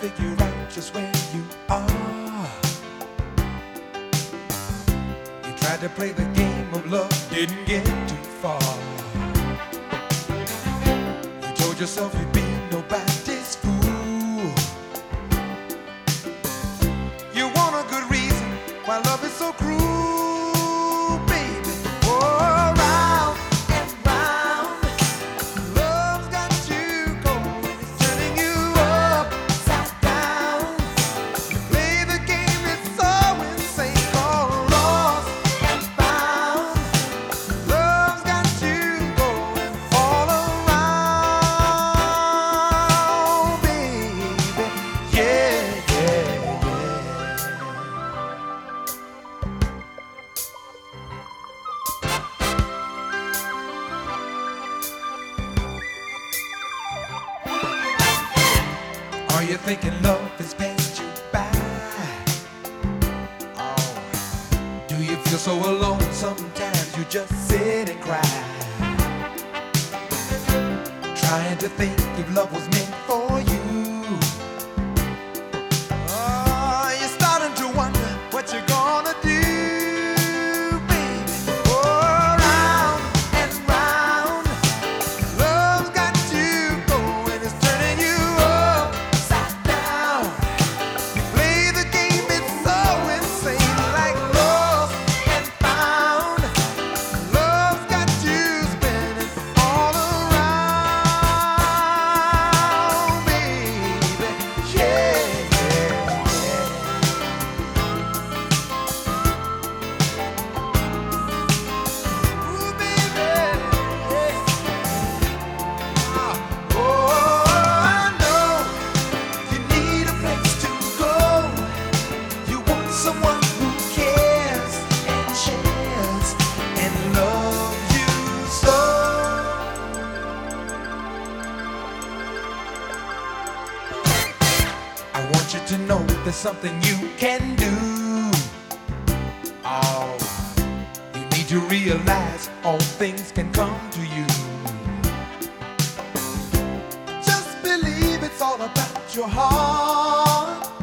figure out just where you are. You tried to play the game of love, didn't get too far. You told yourself you'd be nobody. Are you thinking love has passed you by? Oh, do you feel so alone sometimes you just sit and cry? Trying to think if love was meant for I want you to know there's something you can do. Oh, you need to realize all things can come to you. Just believe it's all about your heart.